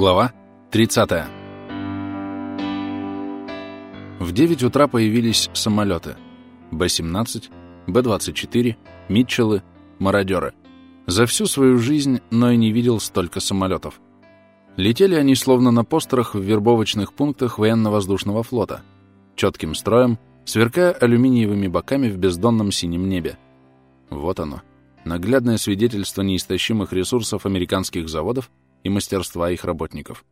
Глава 30. В 9 утра появились самолеты. Б-17, Б-24, Митчеллы, мародеры. За всю свою жизнь Ной не видел столько самолетов. Летели они словно на постерах в вербовочных пунктах военно-воздушного флота, четким строем, сверкая алюминиевыми боками в бездонном синем небе. Вот оно, наглядное свидетельство неистощимых ресурсов американских заводов и мастерства их работников.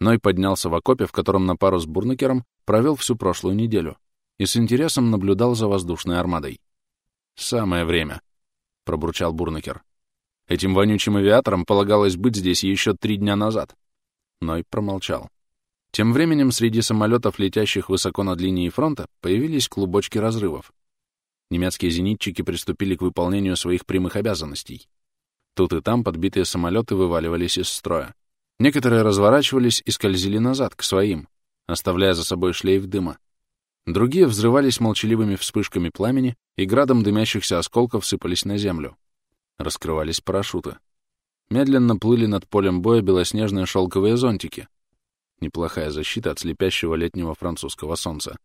Ной поднялся в окопе, в котором на пару с Бурнакером провел всю прошлую неделю, и с интересом наблюдал за воздушной армадой. «Самое время», — пробурчал Бурнакер. «Этим вонючим авиаторам полагалось быть здесь еще три дня назад». Ной промолчал. Тем временем среди самолетов, летящих высоко над линией фронта, появились клубочки разрывов. Немецкие зенитчики приступили к выполнению своих прямых обязанностей. Тут и там подбитые самолеты вываливались из строя. Некоторые разворачивались и скользили назад, к своим, оставляя за собой шлейф дыма. Другие взрывались молчаливыми вспышками пламени и градом дымящихся осколков сыпались на землю. Раскрывались парашюты. Медленно плыли над полем боя белоснежные шелковые зонтики. Неплохая защита от слепящего летнего французского солнца.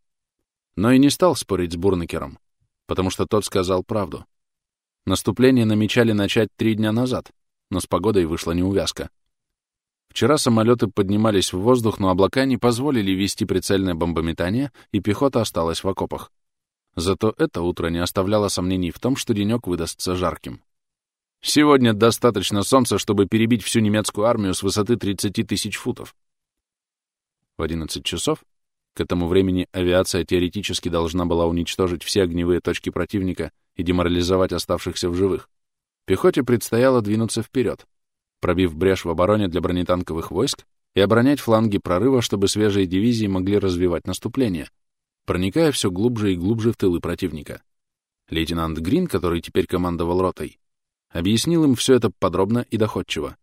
Но и не стал спорить с Бурнекером, потому что тот сказал правду. Наступление намечали начать три дня назад, но с погодой вышла неувязка. Вчера самолеты поднимались в воздух, но облака не позволили вести прицельное бомбометание, и пехота осталась в окопах. Зато это утро не оставляло сомнений в том, что денек выдастся жарким. Сегодня достаточно солнца, чтобы перебить всю немецкую армию с высоты 30 тысяч футов. В 11 часов, к этому времени авиация теоретически должна была уничтожить все огневые точки противника и деморализовать оставшихся в живых, пехоте предстояло двинуться вперед, пробив брешь в обороне для бронетанковых войск и оборонять фланги прорыва, чтобы свежие дивизии могли развивать наступление, проникая все глубже и глубже в тылы противника. Лейтенант Грин, который теперь командовал ротой, объяснил им все это подробно и доходчиво.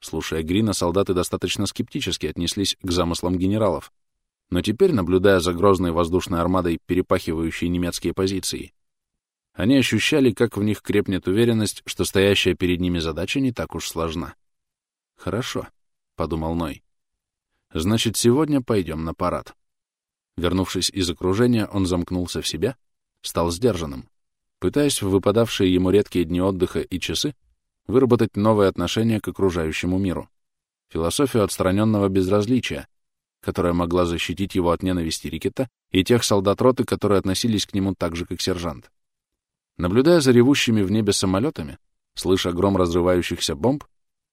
Слушая Грина, солдаты достаточно скептически отнеслись к замыслам генералов, но теперь, наблюдая за грозной воздушной армадой, перепахивающей немецкие позиции, они ощущали, как в них крепнет уверенность, что стоящая перед ними задача не так уж сложна. «Хорошо», — подумал Ной. «Значит, сегодня пойдем на парад». Вернувшись из окружения, он замкнулся в себя, стал сдержанным, пытаясь в выпадавшие ему редкие дни отдыха и часы выработать новое отношение к окружающему миру, философию отстраненного безразличия, которая могла защитить его от ненависти Рикета и тех солдат роты, которые относились к нему так же, как сержант. Наблюдая за ревущими в небе самолетами, слыша гром разрывающихся бомб,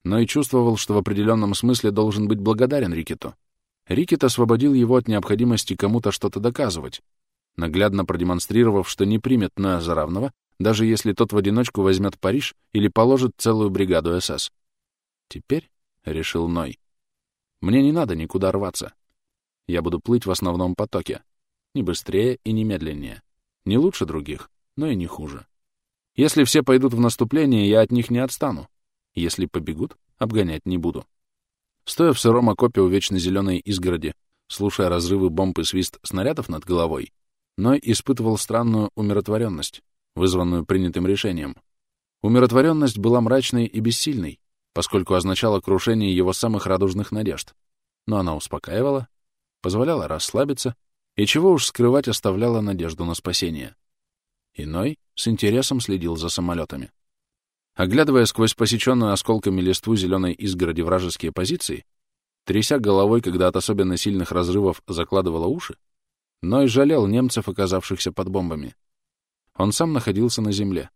но и чувствовал, что в определенном смысле должен быть благодарен Рикету. Рикет освободил его от необходимости кому-то что-то доказывать, наглядно продемонстрировав, что не примет Ноя за равного, даже если тот в одиночку возьмет Париж или положит целую бригаду СС. Теперь, — решил Ной, — мне не надо никуда рваться. Я буду плыть в основном потоке, не быстрее и не медленнее, не лучше других, но и не хуже. Если все пойдут в наступление, я от них не отстану. Если побегут, обгонять не буду. Стоя в сыром окопе у вечно зеленой изгороди, слушая разрывы бомб и свист снарядов над головой, Ной испытывал странную умиротворенность, вызванную принятым решением. Умиротворенность была мрачной и бессильной, поскольку означала крушение его самых радужных надежд. Но она успокаивала, позволяла расслабиться и, чего уж скрывать, оставляла надежду на спасение. Иной с интересом следил за самолетами. Оглядывая сквозь посеченную осколками листву зеленой изгороди вражеские позиции, тряся головой, когда от особенно сильных разрывов закладывало уши, Ной жалел немцев, оказавшихся под бомбами. Он сам находился на земле.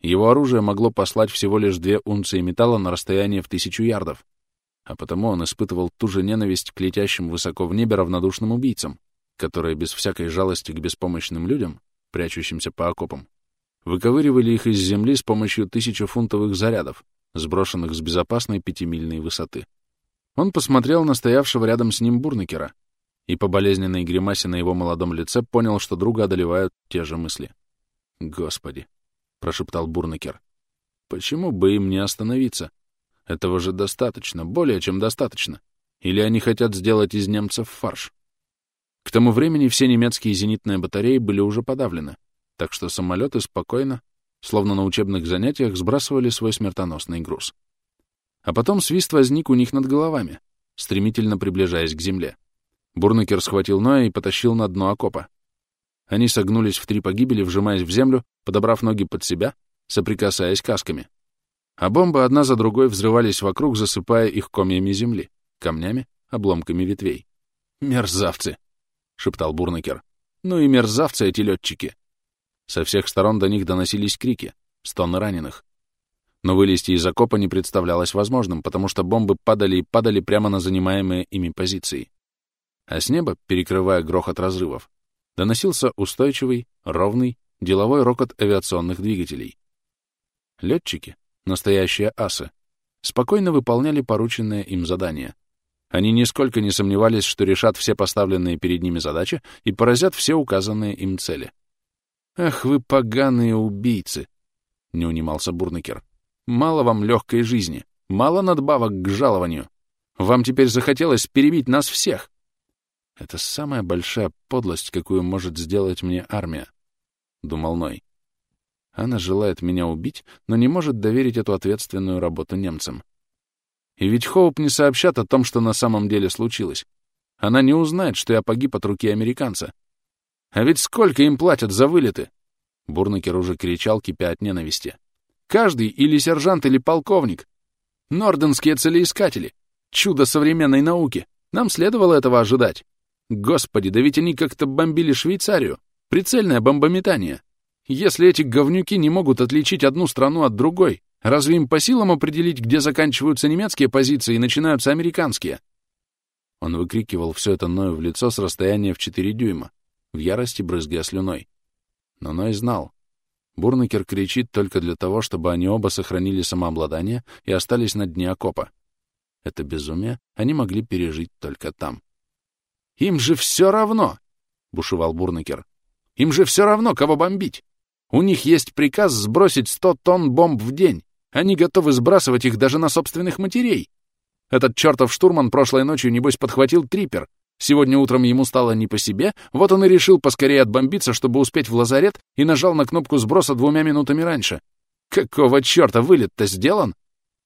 Его оружие могло послать всего лишь две унции металла на расстояние в тысячу ярдов, а потому он испытывал ту же ненависть к летящим высоко в небе равнодушным убийцам, которые без всякой жалости к беспомощным людям прячущимся по окопам, выковыривали их из земли с помощью тысячефунтовых зарядов, сброшенных с безопасной пятимильной высоты. Он посмотрел на стоявшего рядом с ним Бурнекера и по болезненной гримасе на его молодом лице понял, что друга одолевают те же мысли. «Господи!» — прошептал Бурнекер. «Почему бы им не остановиться? Этого же достаточно, более чем достаточно. Или они хотят сделать из немцев фарш?» К тому времени все немецкие зенитные батареи были уже подавлены, так что самолеты спокойно, словно на учебных занятиях, сбрасывали свой смертоносный груз. А потом свист возник у них над головами, стремительно приближаясь к земле. Бурнакер схватил Ноя и потащил на дно окопа. Они согнулись в три погибели, вжимаясь в землю, подобрав ноги под себя, соприкасаясь касками. А бомбы одна за другой взрывались вокруг, засыпая их комьями земли, камнями, обломками ветвей. «Мерзавцы!» — шептал Бурнакер. «Ну и мерзавцы эти летчики!» Со всех сторон до них доносились крики, стоны раненых. Но вылезти из окопа не представлялось возможным, потому что бомбы падали и падали прямо на занимаемые ими позиции. А с неба, перекрывая грохот разрывов, доносился устойчивый, ровный, деловой рокот авиационных двигателей. Летчики, настоящие асы, спокойно выполняли порученное им задание. Они нисколько не сомневались, что решат все поставленные перед ними задачи и поразят все указанные им цели. «Ах вы поганые убийцы!» — не унимался Бурнекер. «Мало вам легкой жизни, мало надбавок к жалованию. Вам теперь захотелось перебить нас всех. Это самая большая подлость, какую может сделать мне армия, — думал Ной. Она желает меня убить, но не может доверить эту ответственную работу немцам. И ведь Хоуп не сообщат о том, что на самом деле случилось. Она не узнает, что я погиб от руки американца. А ведь сколько им платят за вылеты? Бурнакер уже кричал, кипя от ненависти. Каждый или сержант, или полковник. Норденские целеискатели. Чудо современной науки. Нам следовало этого ожидать. Господи, да ведь они как-то бомбили Швейцарию. Прицельное бомбометание. Если эти говнюки не могут отличить одну страну от другой, разве им по силам определить, где заканчиваются немецкие позиции и начинаются американские? Он выкрикивал все это Ною в лицо с расстояния в 4 дюйма, в ярости брызгая слюной. Но Ной знал. Бурнакер кричит только для того, чтобы они оба сохранили самообладание и остались на дне окопа. Это безумие они могли пережить только там. «Им же все равно!» — бушевал Бурнекер. «Им же все равно, кого бомбить! У них есть приказ сбросить сто тонн бомб в день. Они готовы сбрасывать их даже на собственных матерей. Этот чертов штурман прошлой ночью, небось, подхватил трипер. Сегодня утром ему стало не по себе, вот он и решил поскорее отбомбиться, чтобы успеть в лазарет, и нажал на кнопку сброса двумя минутами раньше. Какого черта вылет-то сделан?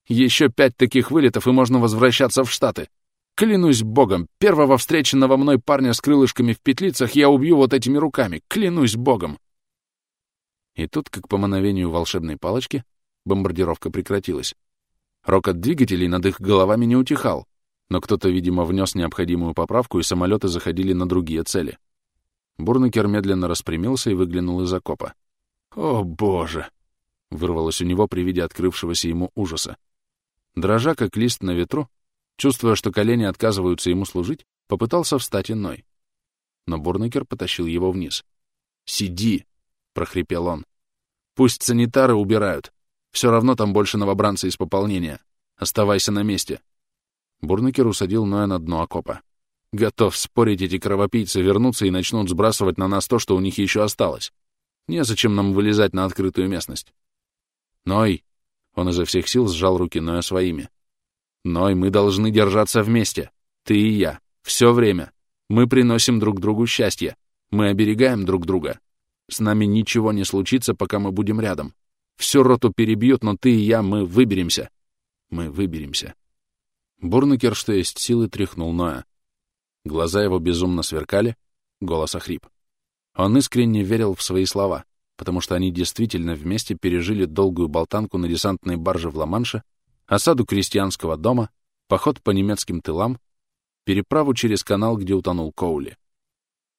Еще пять таких вылетов, и можно возвращаться в Штаты. Клянусь богом, первого встреченного мной парня с крылышками в петлицах я убью вот этими руками. Клянусь богом. И тут, как по мановению волшебной палочки, бомбардировка прекратилась. Рокот двигателей над их головами не утихал, но кто-то, видимо, внес необходимую поправку, и самолеты заходили на другие цели. Бурнекер медленно распрямился и выглянул из окопа. «О, боже!» — вырвалось у него при виде открывшегося ему ужаса. Дрожа, как лист на ветру, Чувствуя, что колени отказываются ему служить, попытался встать иной. Но Бурнекер потащил его вниз. «Сиди!» — прохрипел он. «Пусть санитары убирают. Все равно там больше новобранца из пополнения. Оставайся на месте». Бурнекер усадил Ноя на дно окопа. «Готов спорить, эти кровопийцы вернутся и начнут сбрасывать на нас то, что у них еще осталось. Незачем нам вылезать на открытую местность». «Ной!» — он изо всех сил сжал руки Ноя своими. Ной, мы должны держаться вместе. Ты и я. Все время. Мы приносим друг другу счастье. Мы оберегаем друг друга. С нами ничего не случится, пока мы будем рядом. Всю роту перебьют, но ты и я, мы выберемся. Мы выберемся. Бурнекер, что есть силы, тряхнул Ноя. Глаза его безумно сверкали, голос охрип. Он искренне верил в свои слова, потому что они действительно вместе пережили долгую болтанку на десантной барже в Ла-Манше осаду крестьянского дома, поход по немецким тылам, переправу через канал, где утонул Коули.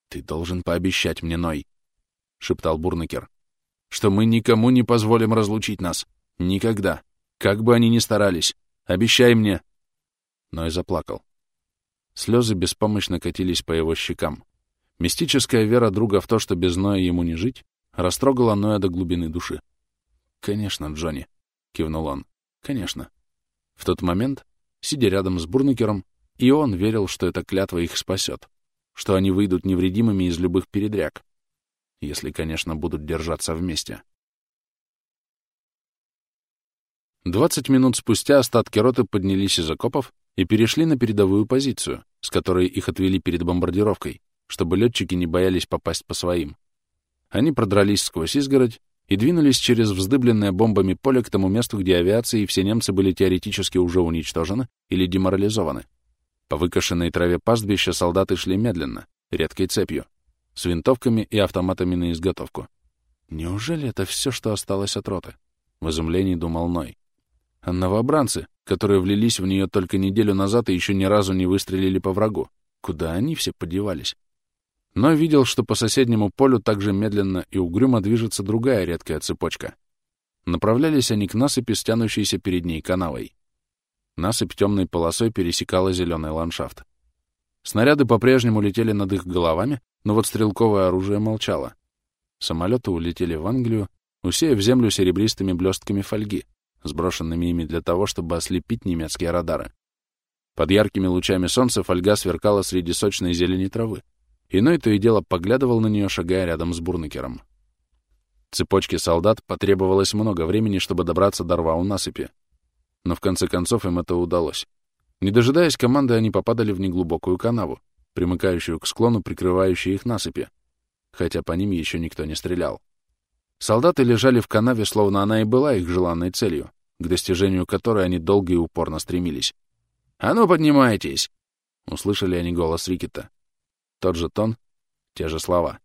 «Ты должен пообещать мне, Ной», — шептал Бурнекер, «что мы никому не позволим разлучить нас. Никогда. Как бы они ни старались. Обещай мне». Ной заплакал. Слезы беспомощно катились по его щекам. Мистическая вера друга в то, что без Ноя ему не жить, растрогала Ноя до глубины души. «Конечно, Джонни», — кивнул он. «Конечно. В тот момент, сидя рядом с Бурнекером, и он верил, что эта клятва их спасет, что они выйдут невредимыми из любых передряг, если, конечно, будут держаться вместе. Двадцать минут спустя остатки роты поднялись из окопов и перешли на передовую позицию, с которой их отвели перед бомбардировкой, чтобы летчики не боялись попасть по своим. Они продрались сквозь изгородь и двинулись через вздыбленное бомбами поле к тому месту, где авиация и все немцы были теоретически уже уничтожены или деморализованы. По выкошенной траве пастбища солдаты шли медленно, редкой цепью, с винтовками и автоматами на изготовку. Неужели это все, что осталось от роты? В изумлении думал Ной. А новобранцы, которые влились в нее только неделю назад и еще ни разу не выстрелили по врагу, куда они все подевались? Но видел, что по соседнему полю также медленно и угрюмо движется другая редкая цепочка. Направлялись они к насыпи, стянущейся перед ней канавой. Насыпь темной полосой пересекала зеленый ландшафт. Снаряды по-прежнему летели над их головами, но вот стрелковое оружие молчало. Самолеты улетели в Англию, усеяв землю серебристыми блестками фольги, сброшенными ими для того, чтобы ослепить немецкие радары. Под яркими лучами солнца фольга сверкала среди сочной зелени травы. Иной то и дело поглядывал на нее, шагая рядом с бурнекером. Цепочке солдат потребовалось много времени, чтобы добраться до рва у насыпи. Но в конце концов им это удалось. Не дожидаясь команды, они попадали в неглубокую канаву, примыкающую к склону, прикрывающей их насыпи, хотя по ним еще никто не стрелял. Солдаты лежали в канаве, словно она и была их желанной целью, к достижению которой они долго и упорно стремились. «А ну, поднимайтесь!» — услышали они голос Рикета. Тот же тон, те же слова.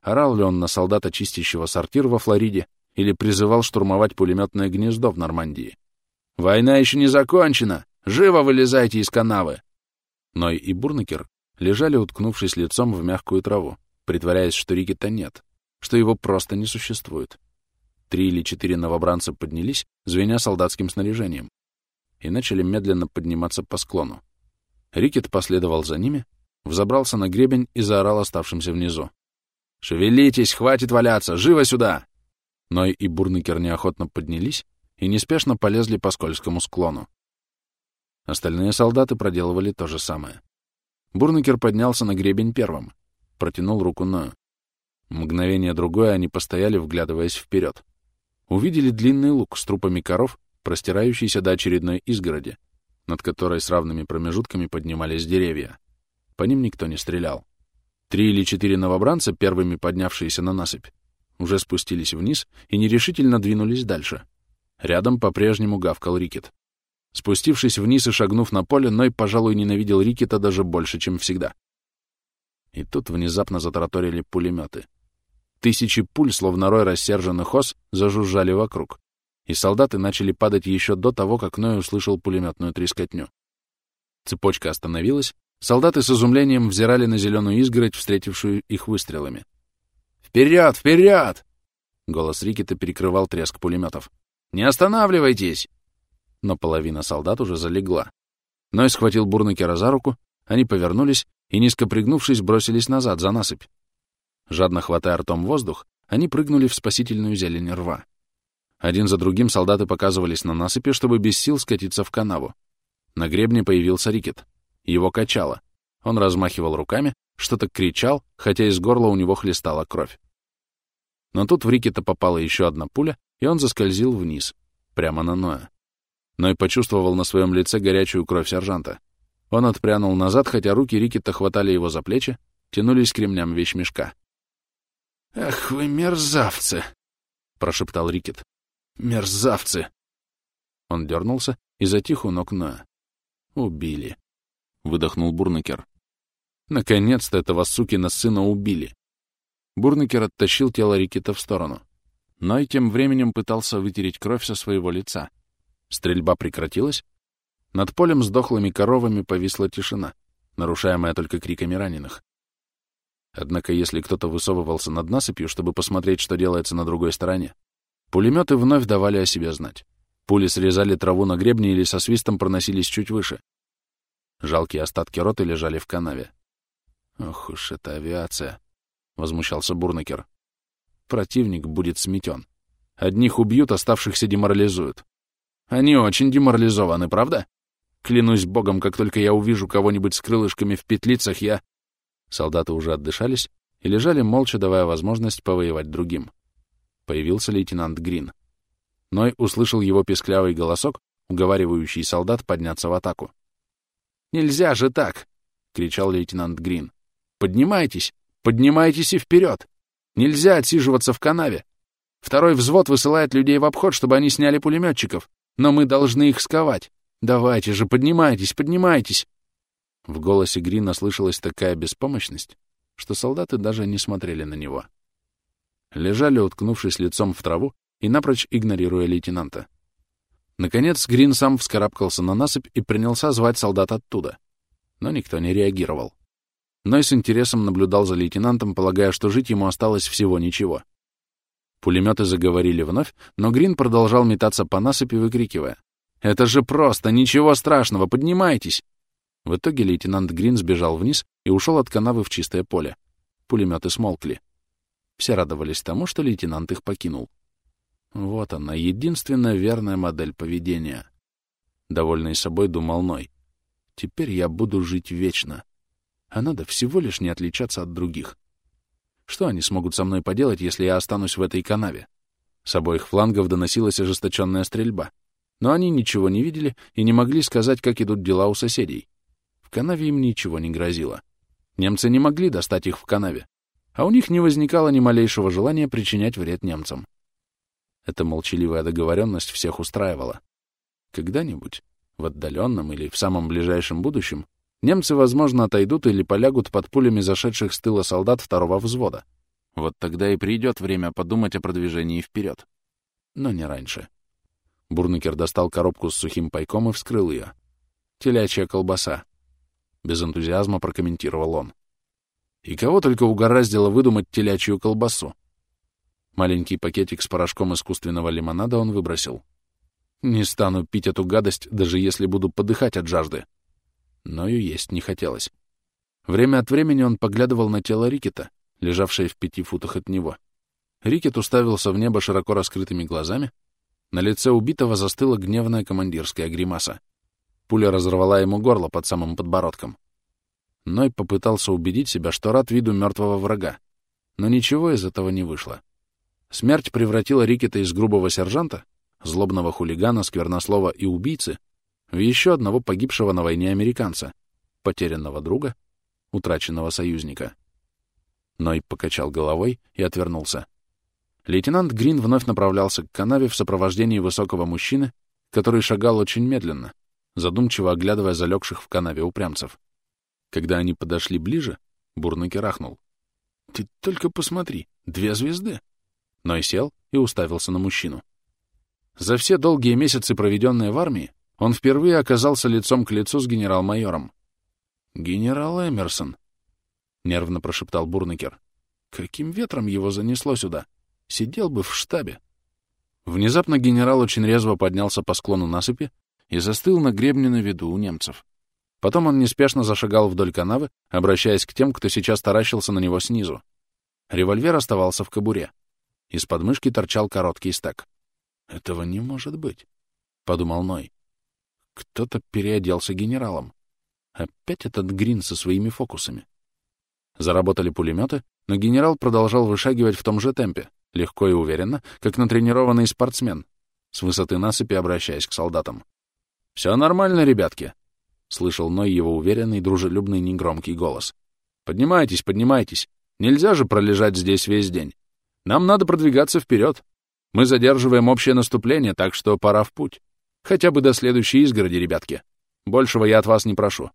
Орал ли он на солдата, чистящего сортир во Флориде, или призывал штурмовать пулеметное гнездо в Нормандии? «Война еще не закончена! Живо вылезайте из канавы!» Ной и Бурнекер лежали, уткнувшись лицом в мягкую траву, притворяясь, что Рикета нет, что его просто не существует. Три или четыре новобранца поднялись, звеня солдатским снаряжением, и начали медленно подниматься по склону. Рикет последовал за ними, взобрался на гребень и заорал оставшимся внизу. «Шевелитесь, хватит валяться! Живо сюда!» Ной и Бурнекер неохотно поднялись и неспешно полезли по скользкому склону. Остальные солдаты проделывали то же самое. Бурнекер поднялся на гребень первым, протянул руку Ною. Мгновение другое они постояли, вглядываясь вперед. Увидели длинный луг с трупами коров, простирающийся до очередной изгороди, над которой с равными промежутками поднимались деревья. По ним никто не стрелял. Три или четыре новобранца, первыми поднявшиеся на насыпь, уже спустились вниз и нерешительно двинулись дальше. Рядом по-прежнему гавкал Рикет. Спустившись вниз и шагнув на поле, Ной, пожалуй, ненавидел Рикета даже больше, чем всегда. И тут внезапно затараторили пулеметы. Тысячи пуль, словно рой рассерженных ос, зажужжали вокруг, и солдаты начали падать еще до того, как Ной услышал пулеметную трескотню. Цепочка остановилась, солдаты с изумлением взирали на зеленую изгородь, встретившую их выстрелами. «Вперед! Вперед!» Голос Рикета перекрывал треск пулеметов. «Не останавливайтесь!» Но половина солдат уже залегла. Ной схватил Бурнакера за руку, они повернулись и, низко пригнувшись, бросились назад, за насыпь. Жадно хватая ртом воздух, они прыгнули в спасительную зелень рва. Один за другим солдаты показывались на насыпи, чтобы без сил скатиться в канаву. На гребне появился Рикет. Его качало. Он размахивал руками, что-то кричал, хотя из горла у него хлестала кровь. Но тут в Рикета попала еще одна пуля, и он заскользил вниз, прямо на Ноя. Ной почувствовал на своем лице горячую кровь сержанта. Он отпрянул назад, хотя руки Рикета хватали его за плечи, тянулись к ремням вещмешка. «Ах вы мерзавцы!» — прошептал Рикет. «Мерзавцы!» Он дернулся и затих у ног Ноя. «Убили!» — выдохнул Бурнекер. «Наконец-то этого сукина сына убили!» Бурнекер оттащил тело Рикета в сторону. Ной тем временем пытался вытереть кровь со своего лица. Стрельба прекратилась, над полем с дохлыми коровами повисла тишина, нарушаемая только криками раненых. Однако если кто-то высовывался над насыпью, чтобы посмотреть, что делается на другой стороне, пулеметы вновь давали о себе знать. Пули срезали траву на гребне или со свистом проносились чуть выше. Жалкие остатки роты лежали в канаве. «Ох уж эта авиация!» — возмущался Бурнекер. «Противник будет сметен. Одних убьют, оставшихся деморализуют. Они очень деморализованы, правда?» Клянусь богом, как только я увижу кого-нибудь с крылышками в петлицах, я... Солдаты уже отдышались и лежали молча, давая возможность повоевать другим. Появился лейтенант Грин. Ной услышал его песклявый голосок, уговаривающий солдат подняться в атаку. «Нельзя же так!» — кричал лейтенант Грин. «Поднимайтесь! Поднимайтесь и вперед! Нельзя отсиживаться в канаве! Второй взвод высылает людей в обход, чтобы они сняли пулеметчиков. Но мы должны их сковать. Давайте же, поднимайтесь, поднимайтесь!» В голосе Грина слышалась такая беспомощность, что солдаты даже не смотрели на него. Лежали, уткнувшись лицом в траву и напрочь игнорируя лейтенанта. Наконец Грин сам вскарабкался на насыпь и принялся звать солдат оттуда. Но никто не реагировал. Ной с интересом наблюдал за лейтенантом, полагая, что жить ему осталось всего ничего. Пулеметы заговорили вновь, но Грин продолжал метаться по насыпи, выкрикивая. «Это же просто! Ничего страшного! Поднимайтесь!» В итоге лейтенант Грин сбежал вниз и ушел от канавы в чистое поле. Пулеметы смолкли. Все радовались тому, что лейтенант их покинул. Вот она, единственная верная модель поведения. Довольный собой думал Ной. Теперь я буду жить вечно. А надо всего лишь не отличаться от других. Что они смогут со мной поделать, если я останусь в этой канаве? С обоих флангов доносилась ожесточенная стрельба. Но они ничего не видели и не могли сказать, как идут дела у соседей. В канаве им ничего не грозило. Немцы не могли достать их в канаве, а у них не возникало ни малейшего желания причинять вред немцам. Эта молчаливая договоренность всех устраивала. Когда-нибудь, в отдаленном или в самом ближайшем будущем, немцы, возможно, отойдут или полягут под пулями зашедших с тыла солдат второго взвода. Вот тогда и придет время подумать о продвижении вперед. Но не раньше. Бурнукер достал коробку с сухим пайком и вскрыл ее. «Телячья колбаса», — без энтузиазма прокомментировал он. «И кого только угораздило выдумать телячью колбасу?» Маленький пакетик с порошком искусственного лимонада он выбросил. «Не стану пить эту гадость, даже если буду подыхать от жажды». Но и есть не хотелось. Время от времени он поглядывал на тело Рикета, лежавшее в пяти футах от него. Рикет уставился в небо широко раскрытыми глазами, на лице убитого застыла гневная командирская гримаса. Пуля разорвала ему горло под самым подбородком. Ной попытался убедить себя, что рад виду мертвого врага, но ничего из этого не вышло. Смерть превратила Рикета из грубого сержанта, злобного хулигана, сквернослова и убийцы еще одного погибшего на войне американца, потерянного друга, утраченного союзника. Ной покачал головой и отвернулся. Лейтенант Грин вновь направлялся к канаве в сопровождении высокого мужчины, который шагал очень медленно, задумчиво оглядывая залегших в канаве упрямцев. Когда они подошли ближе, Бурнуки рахнул. «Ты только посмотри, две звезды!» Ной сел и уставился на мужчину. За все долгие месяцы, проведенные в армии, он впервые оказался лицом к лицу с генерал-майором. «Генерал Эмерсон», — нервно прошептал Бурнекер. «Каким ветром его занесло сюда?» Сидел бы в штабе. Внезапно генерал очень резво поднялся по склону насыпи и застыл на гребне на виду у немцев. Потом он неспешно зашагал вдоль канавы, обращаясь к тем, кто сейчас таращился на него снизу. Револьвер оставался в кобуре. Из подмышки торчал короткий стак. «Этого не может быть», — подумал Ной. Кто-то переоделся генералом. Опять этот Грин со своими фокусами. Заработали пулеметы, но генерал продолжал вышагивать в том же темпе, легко и уверенно, как натренированный спортсмен, с высоты насыпи обращаясь к солдатам. «Все нормально, ребятки», — слышал Ной его уверенный, дружелюбный, негромкий голос. «Поднимайтесь, поднимайтесь. Нельзя же пролежать здесь весь день. Нам надо продвигаться вперед. Мы задерживаем общее наступление, так что пора в путь. Хотя бы до следующей изгороди, ребятки. Большего я от вас не прошу.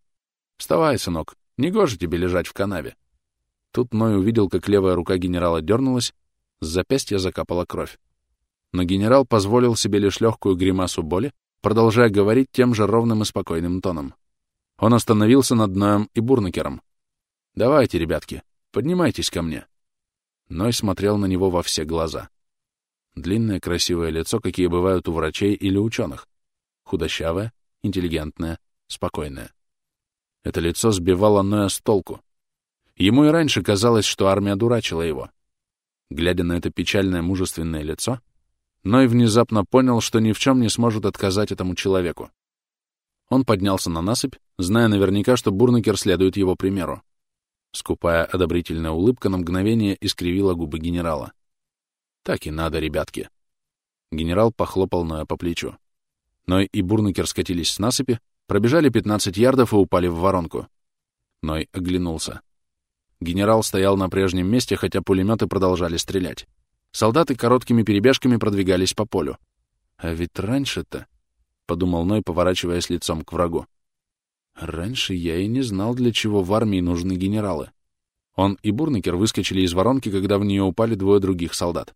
Вставай, сынок, негоже тебе лежать в канаве». Тут Ной увидел, как левая рука генерала дернулась, с запястья закапала кровь. Но генерал позволил себе лишь легкую гримасу боли, продолжая говорить тем же ровным и спокойным тоном. Он остановился над Ноем и Бурнакером. «Давайте, ребятки, поднимайтесь ко мне». Ной смотрел на него во все глаза. Длинное красивое лицо, какие бывают у врачей или ученых. Худощавое, интеллигентное, спокойное. Это лицо сбивало Ноя с толку. Ему и раньше казалось, что армия дурачила его. Глядя на это печальное мужественное лицо, Ной внезапно понял, что ни в чем не сможет отказать этому человеку. Он поднялся на насыпь, зная наверняка, что Бурнакер следует его примеру. Скупая одобрительная улыбка на мгновение искривила губы генерала. «Так и надо, ребятки». Генерал похлопал Ноя по плечу. Ной и Бурнакер скатились с насыпи, пробежали 15 ярдов и упали в воронку. Ной оглянулся. Генерал стоял на прежнем месте, хотя пулеметы продолжали стрелять. Солдаты короткими перебежками продвигались по полю. А ведь раньше-то, — подумал Ной, поворачиваясь лицом к врагу, — раньше я и не знал, для чего в армии нужны генералы. Он и Бурнекер выскочили из воронки, когда в нее упали двое других солдат.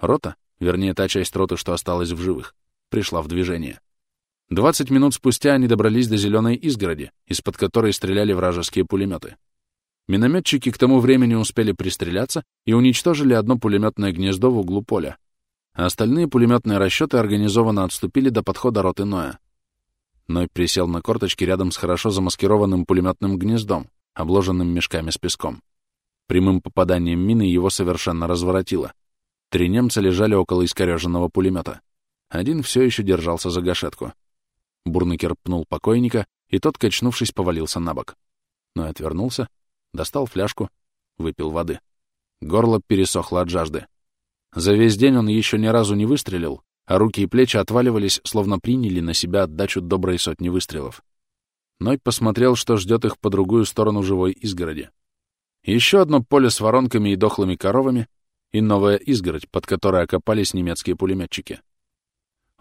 Рота, вернее, та часть роты, что осталась в живых, пришла в движение. Двадцать минут спустя они добрались до зеленой изгороди, из-под которой стреляли вражеские пулеметы. Минометчики к тому времени успели пристреляться и уничтожили одно пулеметное гнездо в углу поля, а остальные пулеметные расчеты организованно отступили до подхода роты Ноя. Ной присел на корточки рядом с хорошо замаскированным пулеметным гнездом, обложенным мешками с песком. Прямым попаданием мины его совершенно разворотило. Три немца лежали около искореженного пулемета. Один все еще держался за гашетку. Бурнекер пнул покойника, и тот, качнувшись, повалился на бок. Но отвернулся, достал фляжку, выпил воды. Горло пересохло от жажды. За весь день он еще ни разу не выстрелил, а руки и плечи отваливались, словно приняли на себя отдачу доброй сотни выстрелов. Ной посмотрел, что ждет их по другую сторону живой изгороди. Еще одно поле с воронками и дохлыми коровами и новая изгородь, под которой окопались немецкие пулеметчики.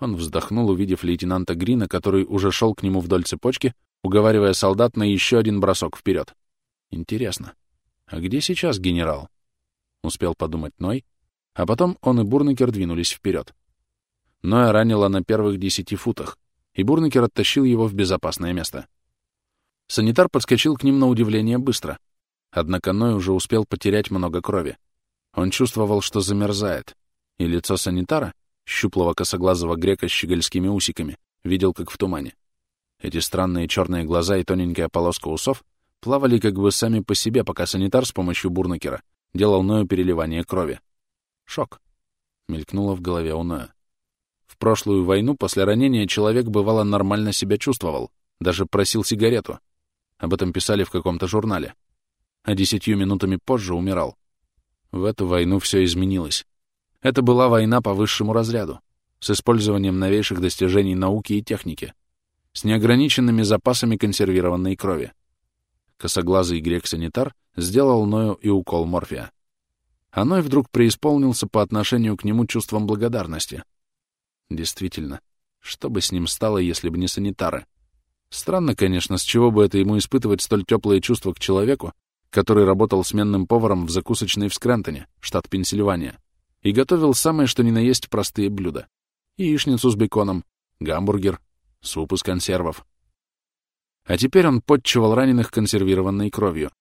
Он вздохнул, увидев лейтенанта Грина, который уже шел к нему вдоль цепочки, уговаривая солдат на еще один бросок вперед. Интересно, а где сейчас генерал? Успел подумать Ной, а потом он и Бурнекер двинулись вперед. Ноя ранило на первых десяти футах, и Бурнекер оттащил его в безопасное место. Санитар подскочил к ним на удивление быстро, однако Ной уже успел потерять много крови. Он чувствовал, что замерзает, и лицо санитара, щуплого косоглазого грека с щегольскими усиками, видел как в тумане. Эти странные черные глаза и тоненькая полоска усов плавали как бы сами по себе, пока санитар с помощью бурнакера делал Ною переливание крови. Шок. Мелькнуло в голове у Ноя. В прошлую войну после ранения человек бывало нормально себя чувствовал, даже просил сигарету. Об этом писали в каком-то журнале. А десятью минутами позже умирал. В эту войну все изменилось. Это была война по высшему разряду, с использованием новейших достижений науки и техники, с неограниченными запасами консервированной крови. Косоглазый грек-санитар сделал Ною и укол морфия. А Ной вдруг преисполнился по отношению к нему чувством благодарности. Действительно, что бы с ним стало, если бы не санитары? Странно, конечно, с чего бы это ему испытывать столь теплые чувства к человеку, который работал сменным поваром в закусочной в Скрентоне, штат Пенсильвания, и готовил самое что ни на есть простые блюда. Яичницу с беконом, гамбургер, суп из консервов. А теперь он подчивал раненых консервированной кровью.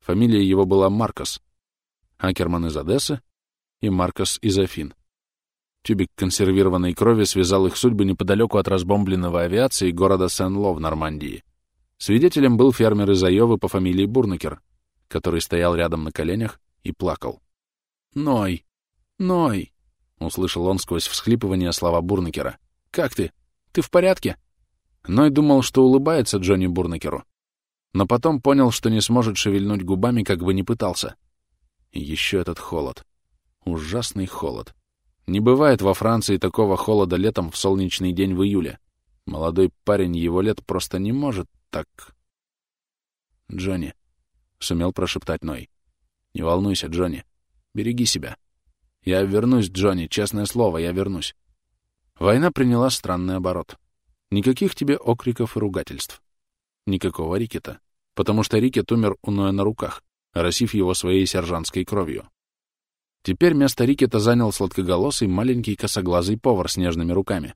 Фамилия его была Маркос. Акерман из Одессы и Маркос из Афин. Тюбик консервированной крови связал их судьбы неподалеку от разбомбленного авиации города Сен-Ло в Нормандии. Свидетелем был фермер из Айовы по фамилии Бурнекер, который стоял рядом на коленях и плакал. «Ной! Ной!» — услышал он сквозь всхлипывание слова Бурнекера. «Как ты? Ты в порядке?» Ной думал, что улыбается Джонни Бурнекеру, но потом понял, что не сможет шевельнуть губами, как бы ни пытался. Еще этот холод. Ужасный холод. Не бывает во Франции такого холода летом в солнечный день в июле. Молодой парень его лет просто не может так... «Джонни», — сумел прошептать Ной. «Не волнуйся, Джонни. Береги себя. Я вернусь, Джонни, честное слово, я вернусь». Война приняла странный оборот. Никаких тебе окриков и ругательств. Никакого Рикета, потому что Рикет умер у Ноя на руках, оросив его своей сержантской кровью. Теперь место Рикета занял сладкоголосый маленький косоглазый повар с нежными руками.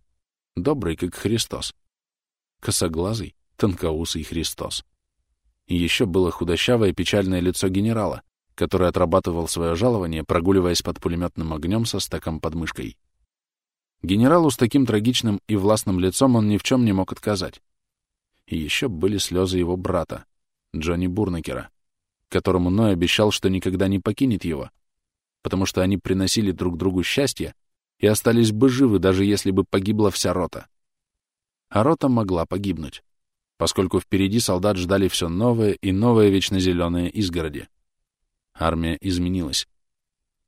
Добрый, как Христос. Косоглазый, тонкоусый Христос. И еще было худощавое печальное лицо генерала, который отрабатывал свое жалование, прогуливаясь под пулеметным огнем со стаком под мышкой. Генералу с таким трагичным и властным лицом он ни в чем не мог отказать. И еще были слезы его брата, Джонни Бурнекера, которому Ной обещал, что никогда не покинет его, потому что они приносили друг другу счастье и остались бы живы, даже если бы погибла вся рота. А рота могла погибнуть, поскольку впереди солдат ждали все новое и новое вечно зеленые изгороди. Армия изменилась.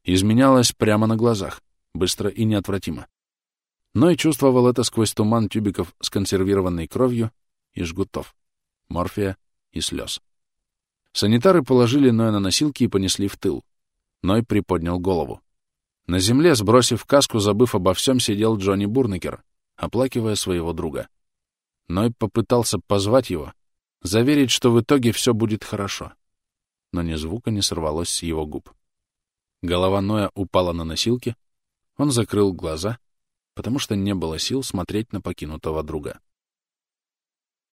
Изменялась прямо на глазах, быстро и неотвратимо но и чувствовал это сквозь туман тюбиков с консервированной кровью и жгутов, морфия и слез. Санитары положили Ноя на носилки и понесли в тыл. Ной приподнял голову. На земле, сбросив каску, забыв обо всем, сидел Джонни Бурнекер, оплакивая своего друга. Ной попытался позвать его, заверить, что в итоге все будет хорошо. Но ни звука не сорвалось с его губ. Голова Ноя упала на носилки, он закрыл глаза, потому что не было сил смотреть на покинутого друга.